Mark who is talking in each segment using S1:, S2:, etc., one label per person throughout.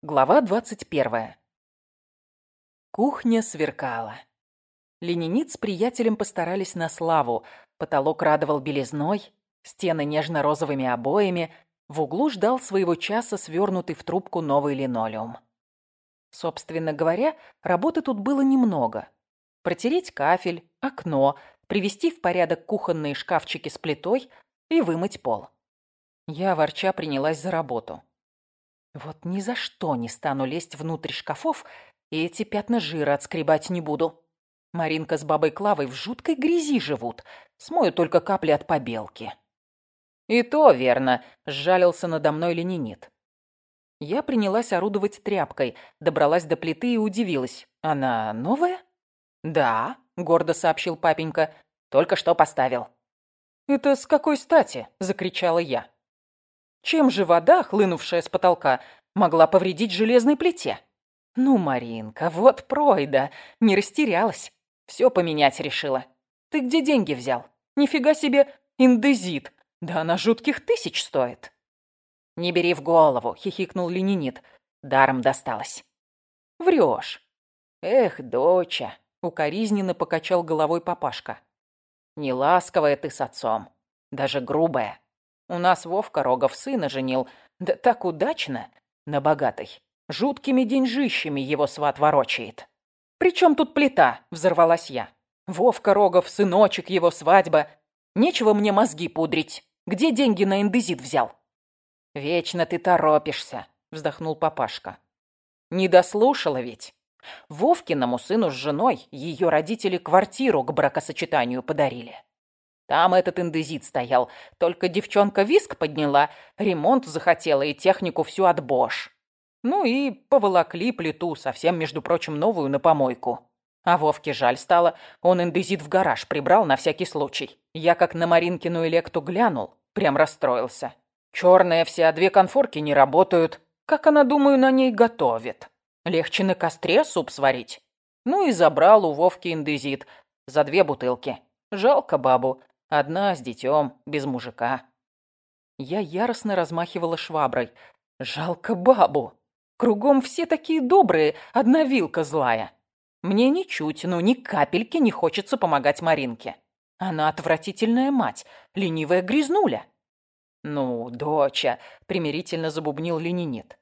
S1: Глава 21. Кухня сверкала. Ленинит с приятелем постарались на славу. Потолок радовал белизной, стены нежно-розовыми обоями. В углу ждал своего часа свернутый в трубку новый линолеум. Собственно говоря, работы тут было немного. Протереть кафель, окно, привести в порядок кухонные шкафчики с плитой и вымыть пол. Я, ворча, принялась за работу. Вот ни за что не стану лезть внутрь шкафов и эти пятна жира отскребать не буду. Маринка с бабой Клавой в жуткой грязи живут. Смою только капли от побелки. И то верно, сжалился надо мной ленинит. Я принялась орудовать тряпкой, добралась до плиты и удивилась. Она новая? Да, гордо сообщил папенька. Только что поставил. «Это с какой стати?» – закричала я. Чем же вода, хлынувшая с потолка, могла повредить железной плите? Ну, Маринка, вот пройда, не растерялась. Все поменять решила. Ты где деньги взял? Нифига себе индезит. Да она жутких тысяч стоит. Не бери в голову, хихикнул ленинит. Даром досталось. Врешь. Эх, доча, укоризненно покачал головой папашка. Не ласковая ты с отцом, даже грубая. У нас Вовка Рогов сына женил. Да так удачно. На богатой. Жуткими деньжищами его сват ворочает. «При чем тут плита?» – взорвалась я. «Вовка Рогов, сыночек, его свадьба. Нечего мне мозги пудрить. Где деньги на индезит взял?» «Вечно ты торопишься», – вздохнул папашка. «Не дослушала ведь. Вовкиному сыну с женой ее родители квартиру к бракосочетанию подарили. Там этот индезит стоял. Только девчонка виск подняла, ремонт захотела и технику всю от Бош. Ну и поволокли плиту, совсем, между прочим, новую на помойку. А Вовке жаль стало, он индезит в гараж прибрал на всякий случай. Я как на Маринкину электу глянул, прям расстроился. Черная вся, две конфорки не работают. Как она, думаю, на ней готовит? Легче на костре суп сварить. Ну и забрал у Вовки индезит за две бутылки. Жалко бабу. Одна с детем, без мужика. Я яростно размахивала шваброй. Жалко бабу. Кругом все такие добрые, одна вилка злая. Мне ничуть, ну ни капельки не хочется помогать Маринке. Она отвратительная мать, ленивая грязнуля. «Ну, доча», — примирительно забубнил ленинит.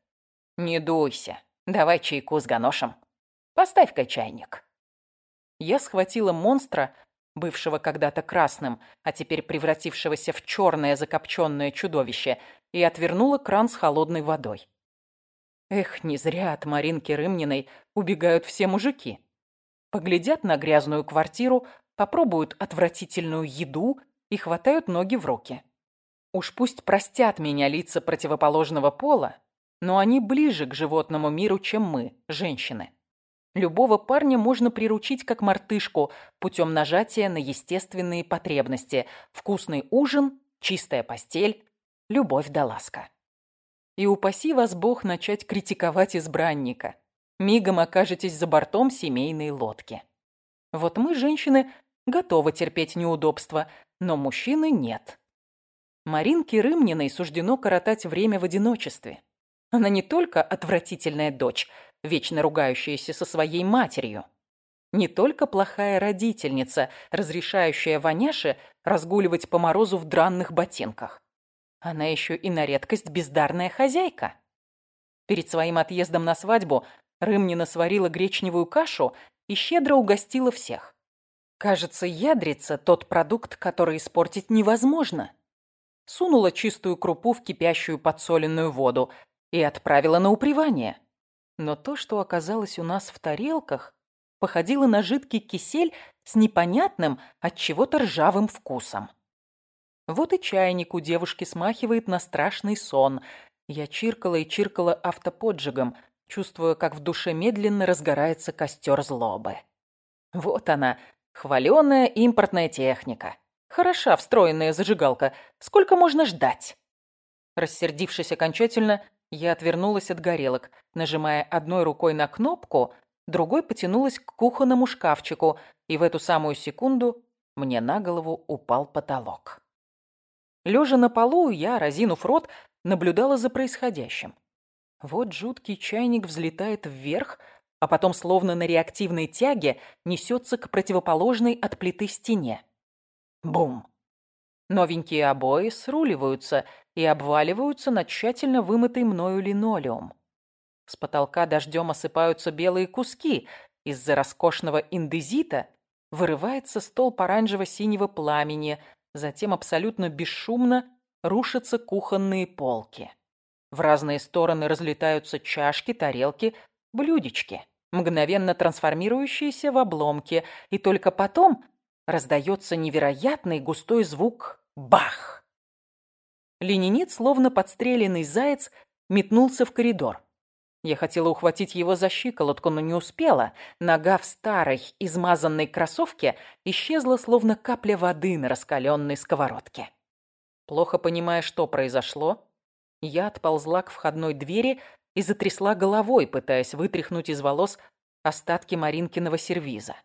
S1: «Не дуйся. Давай чайку с ганошем. Поставь-ка чайник». Я схватила монстра, бывшего когда-то красным, а теперь превратившегося в черное закопченное чудовище, и отвернула кран с холодной водой. Эх, не зря от Маринки Рымниной убегают все мужики. Поглядят на грязную квартиру, попробуют отвратительную еду и хватают ноги в руки. Уж пусть простят меня лица противоположного пола, но они ближе к животному миру, чем мы, женщины. Любого парня можно приручить как мартышку путем нажатия на естественные потребности. Вкусный ужин, чистая постель, любовь да ласка. И упаси вас Бог начать критиковать избранника. Мигом окажетесь за бортом семейной лодки. Вот мы, женщины, готовы терпеть неудобства, но мужчины нет. Маринке Рымниной суждено коротать время в одиночестве. Она не только отвратительная дочь – вечно ругающаяся со своей матерью. Не только плохая родительница, разрешающая воняше разгуливать по морозу в дранных ботинках. Она еще и на редкость бездарная хозяйка. Перед своим отъездом на свадьбу Рымнина сварила гречневую кашу и щедро угостила всех. Кажется, ядрица – тот продукт, который испортить невозможно. Сунула чистую крупу в кипящую подсоленную воду и отправила на упривание. Но то, что оказалось у нас в тарелках, походило на жидкий кисель с непонятным, от чего-то ржавым вкусом. Вот и чайник у девушки смахивает на страшный сон. Я чиркала и чиркала автоподжигом, чувствуя, как в душе медленно разгорается костер злобы. Вот она, хваленая импортная техника. Хороша встроенная зажигалка. Сколько можно ждать? Рассердившись окончательно, я отвернулась от горелок, нажимая одной рукой на кнопку, другой потянулась к кухонному шкафчику, и в эту самую секунду мне на голову упал потолок. Лежа на полу, я, разинув рот, наблюдала за происходящим. Вот жуткий чайник взлетает вверх, а потом, словно на реактивной тяге, несется к противоположной от плиты стене. Бум! Новенькие обои сруливаются и обваливаются на тщательно вымытый мною линолеум. С потолка дождем осыпаются белые куски. Из-за роскошного индезита вырывается столб оранжево-синего пламени, затем абсолютно бесшумно рушатся кухонные полки. В разные стороны разлетаются чашки, тарелки, блюдечки, мгновенно трансформирующиеся в обломки, и только потом раздается невероятный густой звук «бах». Ленинит, словно подстреленный заяц, метнулся в коридор. Я хотела ухватить его за щиколотку, но не успела. Нога в старой, измазанной кроссовке исчезла, словно капля воды на раскаленной сковородке. Плохо понимая, что произошло, я отползла к входной двери и затрясла головой, пытаясь вытряхнуть из волос остатки Маринкиного сервиза.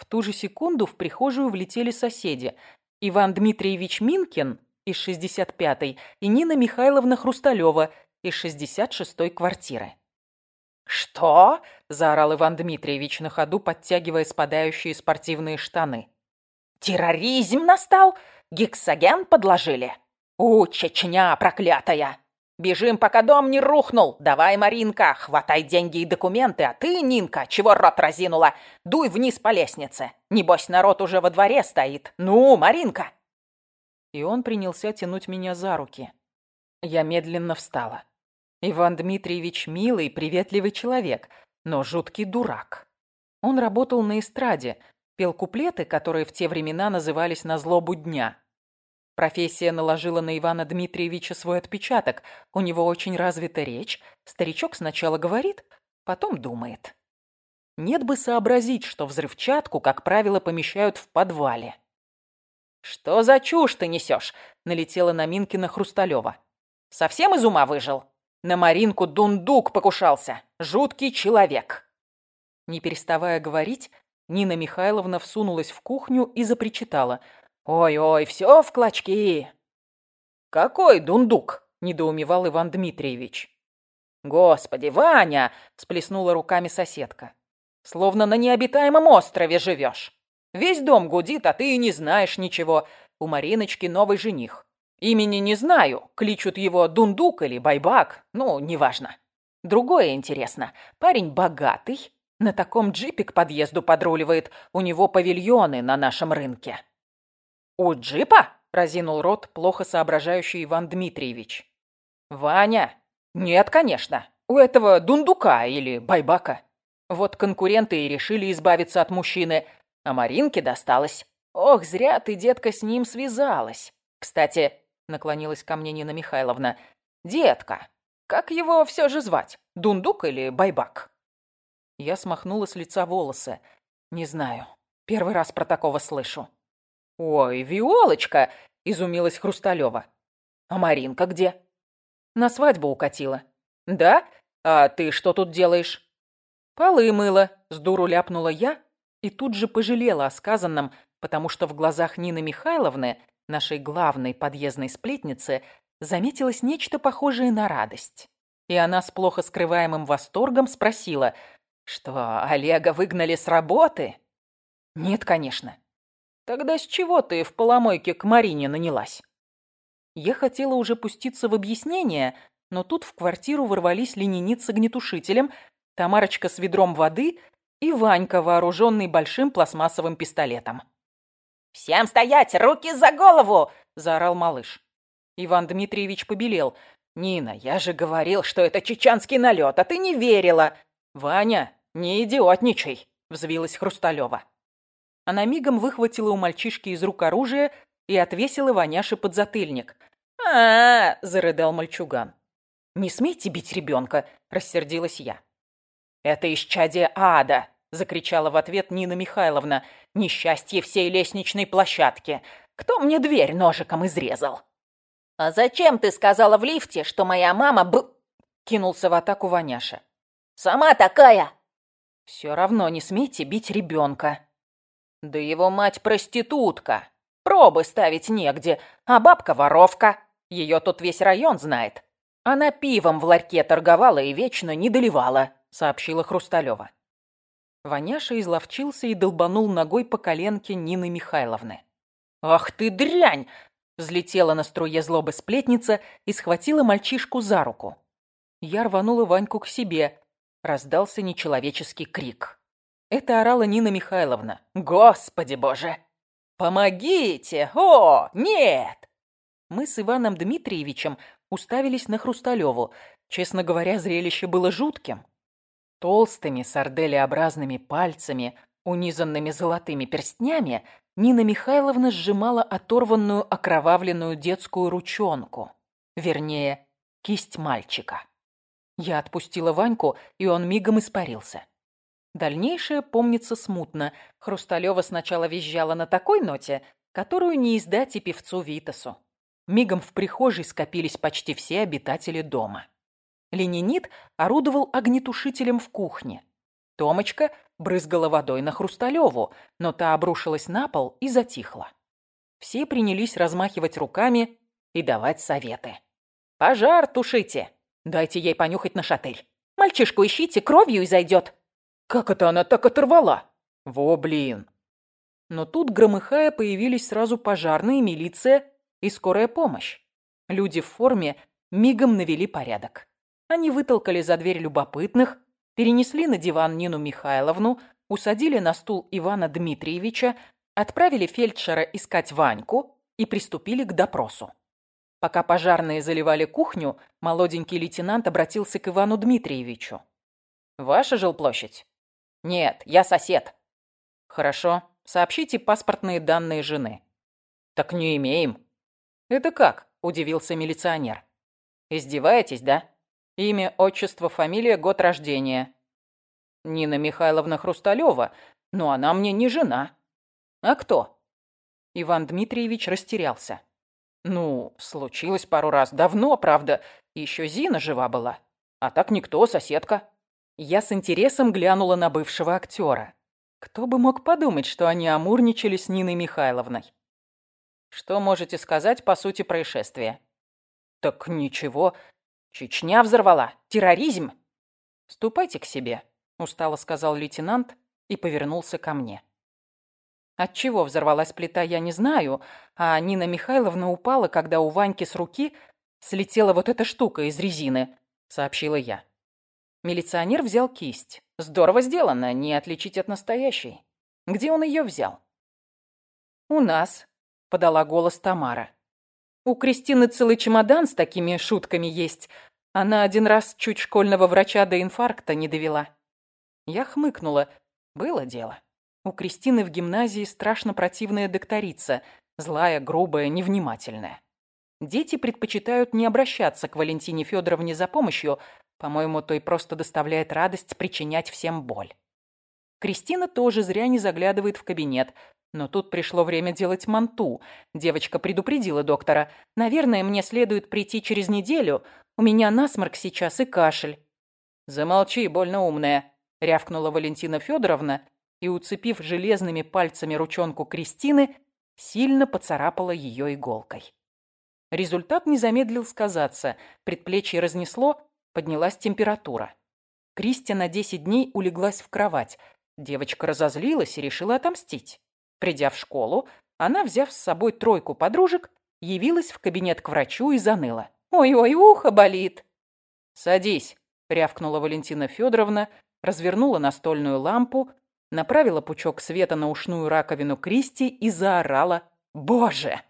S1: В ту же секунду в прихожую влетели соседи. Иван Дмитриевич Минкин из 65-й и Нина Михайловна Хрусталева из 66-й квартиры. «Что?» – заорал Иван Дмитриевич на ходу, подтягивая спадающие спортивные штаны. «Терроризм настал? Гексоген подложили? У, Чечня проклятая! Бежим, пока дом не рухнул! Давай, Маринка, хватай деньги и документы, а ты, Нинка, чего рот разинула? Дуй вниз по лестнице. Небось, народ уже во дворе стоит. Ну, Маринка!» И он принялся тянуть меня за руки. Я медленно встала. Иван Дмитриевич милый, приветливый человек, но жуткий дурак. Он работал на эстраде, пел куплеты, которые в те времена назывались «На злобу дня». Профессия наложила на Ивана Дмитриевича свой отпечаток. У него очень развита речь. Старичок сначала говорит, потом думает. Нет бы сообразить, что взрывчатку, как правило, помещают в подвале. «Что за чушь ты несешь?» — налетела на Минкина Хрусталева. «Совсем из ума выжил? На Маринку дундук покушался. Жуткий человек. Не переставая говорить, Нина Михайловна всунулась в кухню и запричитала. «Ой-ой, все в клочки!» «Какой дундук?» – недоумевал Иван Дмитриевич. «Господи, Ваня!» – сплеснула руками соседка. «Словно на необитаемом острове живешь. Весь дом гудит, а ты и не знаешь ничего. У Мариночки новый жених. Имени не знаю, кличут его Дундук или Байбак, ну, неважно. Другое интересно. Парень богатый, на таком джипе к подъезду подруливает, у него павильоны на нашем рынке. «У джипа?» – разинул рот плохо соображающий Иван Дмитриевич. «Ваня? Нет, конечно. У этого Дундука или Байбака. Вот конкуренты и решили избавиться от мужчины, а Маринке досталось. Ох, зря ты, детка, с ним связалась. Кстати, наклонилась ко мне Нина Михайловна. «Детка, как его все же звать? Дундук или Байбак?» Я смахнула с лица волосы. «Не знаю. Первый раз про такого слышу». «Ой, Виолочка!» — изумилась Хрусталева. «А Маринка где?» «На свадьбу укатила». «Да? А ты что тут делаешь?» «Полы мыла», — с дуру ляпнула я и тут же пожалела о сказанном, потому что в глазах Нины Михайловны нашей главной подъездной сплетницы, заметилось нечто похожее на радость. И она с плохо скрываемым восторгом спросила, что Олега выгнали с работы? Нет, конечно. Тогда с чего ты в поломойке к Марине нанялась? Я хотела уже пуститься в объяснение, но тут в квартиру ворвались ленинит с огнетушителем, Тамарочка с ведром воды и Ванька, вооруженный большим пластмассовым пистолетом. «Всем стоять! Руки за голову!» – заорал малыш. Иван Дмитриевич побелел. «Нина, я же говорил, что это чеченский налет, а ты не верила!» «Ваня, не идиотничай!» – взвилась Хрусталева. Она мигом выхватила у мальчишки из рук оружие и отвесила Ваняше подзатыльник. а, -а, -а зарыдал мальчуган. «Не смейте бить ребенка!» – рассердилась я. «Это исчадие ада!» — закричала в ответ Нина Михайловна. «Несчастье всей лестничной площадки! Кто мне дверь ножиком изрезал?» «А зачем ты сказала в лифте, что моя мама б...» — кинулся в атаку Ваняша. «Сама такая!» «Все равно не смейте бить ребенка». «Да его мать проститутка. Пробы ставить негде, а бабка воровка. Ее тут весь район знает. Она пивом в ларьке торговала и вечно не доливала, сообщила Хрусталева. Ваняша изловчился и долбанул ногой по коленке Нины Михайловны. «Ах ты дрянь!» Взлетела на струе злобы сплетница и схватила мальчишку за руку. Я рванула Ваньку к себе. Раздался нечеловеческий крик. Это орала Нина Михайловна. «Господи боже! Помогите! О, нет!» Мы с Иваном Дмитриевичем уставились на Хрусталеву. Честно говоря, зрелище было жутким. Толстыми сарделеобразными пальцами, унизанными золотыми перстнями, Нина Михайловна сжимала оторванную окровавленную детскую ручонку. Вернее, кисть мальчика. Я отпустила Ваньку, и он мигом испарился. Дальнейшее помнится смутно. Хрусталева сначала визжала на такой ноте, которую не издать и певцу Витасу. Мигом в прихожей скопились почти все обитатели дома. Ленинит орудовал огнетушителем в кухне. Томочка брызгала водой на Хрусталеву, но та обрушилась на пол и затихла. Все принялись размахивать руками и давать советы. «Пожар тушите! Дайте ей понюхать на шатырь! Мальчишку ищите, кровью и зайдет!» «Как это она так оторвала?» «Во, блин!» Но тут, громыхая, появились сразу пожарные, милиция и скорая помощь. Люди в форме мигом навели порядок. Они вытолкали за дверь любопытных, перенесли на диван Нину Михайловну, усадили на стул Ивана Дмитриевича, отправили фельдшера искать Ваньку и приступили к допросу. Пока пожарные заливали кухню, молоденький лейтенант обратился к Ивану Дмитриевичу. «Ваша жилплощадь?» «Нет, я сосед». «Хорошо. Сообщите паспортные данные жены». «Так не имеем». «Это как?» – удивился милиционер. «Издеваетесь, да?» Имя, отчество, фамилия, год рождения. Нина Михайловна Хрусталева, но она мне не жена. А кто? Иван Дмитриевич растерялся. Ну, случилось пару раз. Давно, правда. Еще Зина жива была. А так никто, соседка. Я с интересом глянула на бывшего актера. Кто бы мог подумать, что они амурничали с Ниной Михайловной? Что можете сказать по сути происшествия? Так ничего, Чечня взорвала. Терроризм. Ступайте к себе, устало сказал лейтенант и повернулся ко мне. От чего взорвалась плита, я не знаю, а Нина Михайловна упала, когда у Ваньки с руки слетела вот эта штука из резины, сообщила я. Милиционер взял кисть. Здорово сделано, не отличить от настоящей. Где он ее взял? У нас, подала голос Тамара. У Кристины целый чемодан с такими шутками есть. Она один раз чуть школьного врача до инфаркта не довела. Я хмыкнула. Было дело. У Кристины в гимназии страшно противная докторица. Злая, грубая, невнимательная. Дети предпочитают не обращаться к Валентине Федоровне за помощью. По-моему, той просто доставляет радость причинять всем боль. Кристина тоже зря не заглядывает в кабинет. Но тут пришло время делать манту. Девочка предупредила доктора. «Наверное, мне следует прийти через неделю. У меня насморк сейчас и кашель». «Замолчи, больно умная», — рявкнула Валентина Федоровна и, уцепив железными пальцами ручонку Кристины, сильно поцарапала ее иголкой. Результат не замедлил сказаться. Предплечье разнесло, поднялась температура. Кристи на 10 дней улеглась в кровать. Девочка разозлилась и решила отомстить. Придя в школу, она, взяв с собой тройку подружек, явилась в кабинет к врачу и заныла. «Ой-ой, ухо болит!» «Садись», — рявкнула Валентина Федоровна, развернула настольную лампу, направила пучок света на ушную раковину Кристи и заорала «Боже!».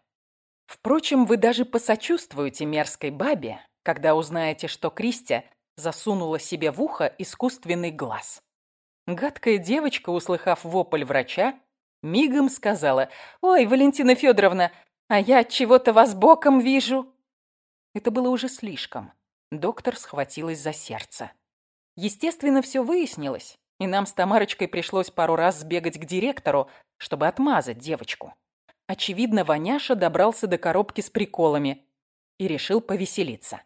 S1: Впрочем, вы даже посочувствуете мерзкой бабе, когда узнаете, что Кристи засунула себе в ухо искусственный глаз. Гадкая девочка, услыхав вопль врача, Мигом сказала, «Ой, Валентина Федоровна, а я чего-то вас боком вижу». Это было уже слишком. Доктор схватилась за сердце. Естественно, все выяснилось, и нам с Тамарочкой пришлось пару раз сбегать к директору, чтобы отмазать девочку. Очевидно, Ваняша добрался до коробки с приколами и решил повеселиться.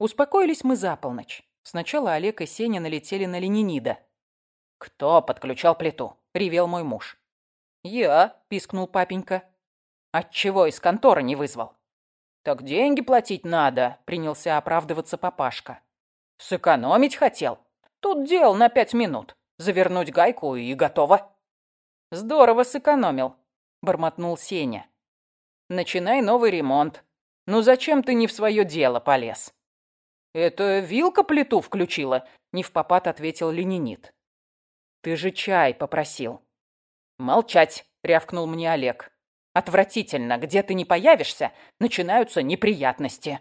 S1: Успокоились мы за полночь. Сначала Олег и Сеня налетели на Ленинида. «Кто подключал плиту?» — ревел мой муж. «Я», — пискнул папенька. «Отчего из конторы не вызвал?» Так деньги платить надо, принялся оправдываться папашка. Сэкономить хотел. Тут дел на пять минут. Завернуть гайку и готово. Здорово сэкономил, бормотнул Сеня. Начинай новый ремонт. Ну зачем ты не в свое дело полез? Это вилка плиту включила, не в попад ответил ленинит. Ты же чай попросил. Молчать, рявкнул мне Олег. Отвратительно, где ты не появишься, начинаются неприятности.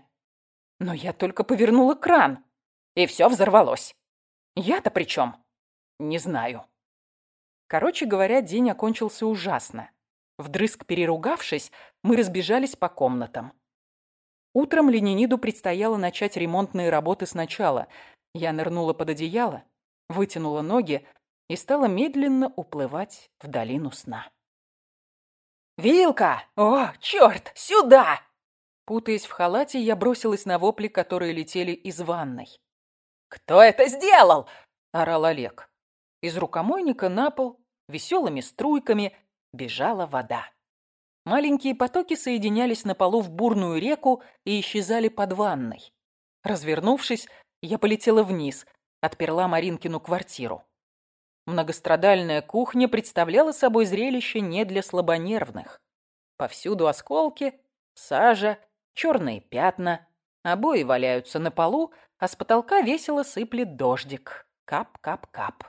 S1: Но я только повернула кран, и все взорвалось. Я-то при чем? Не знаю. Короче говоря, день окончился ужасно. Вдрызг переругавшись, мы разбежались по комнатам. Утром Лениниду предстояло начать ремонтные работы сначала. Я нырнула под одеяло, вытянула ноги и стала медленно уплывать в долину сна. «Вилка! О, черт! Сюда!» Путаясь в халате, я бросилась на вопли, которые летели из ванной. «Кто это сделал?» – орал Олег. Из рукомойника на пол веселыми струйками бежала вода. Маленькие потоки соединялись на полу в бурную реку и исчезали под ванной. Развернувшись, я полетела вниз, отперла Маринкину квартиру. Многострадальная кухня представляла собой зрелище не для слабонервных. Повсюду осколки, сажа, черные пятна. Обои валяются на полу, а с потолка весело сыплет дождик. Кап-кап-кап.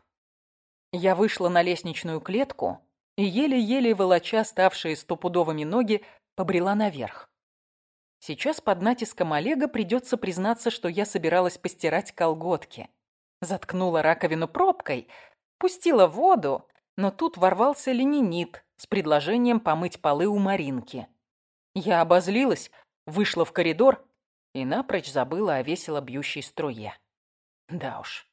S1: Я вышла на лестничную клетку и, еле-еле волоча ставшие стопудовыми ноги, побрела наверх. Сейчас под натиском Олега придется признаться, что я собиралась постирать колготки. Заткнула раковину пробкой — Пустила воду, но тут ворвался ленинит с предложением помыть полы у Маринки. Я обозлилась, вышла в коридор и напрочь забыла о весело бьющей струе. Да уж,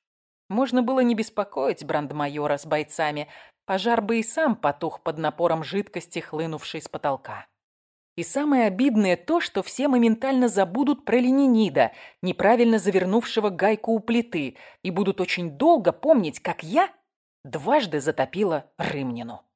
S1: можно было не беспокоить брандмайора с бойцами, пожар бы и сам потух под напором жидкости, хлынувшей с потолка. И самое обидное то, что все моментально забудут про Ленинида, неправильно завернувшего гайку у плиты, и будут очень долго помнить, как я дважды затопила Рымнину.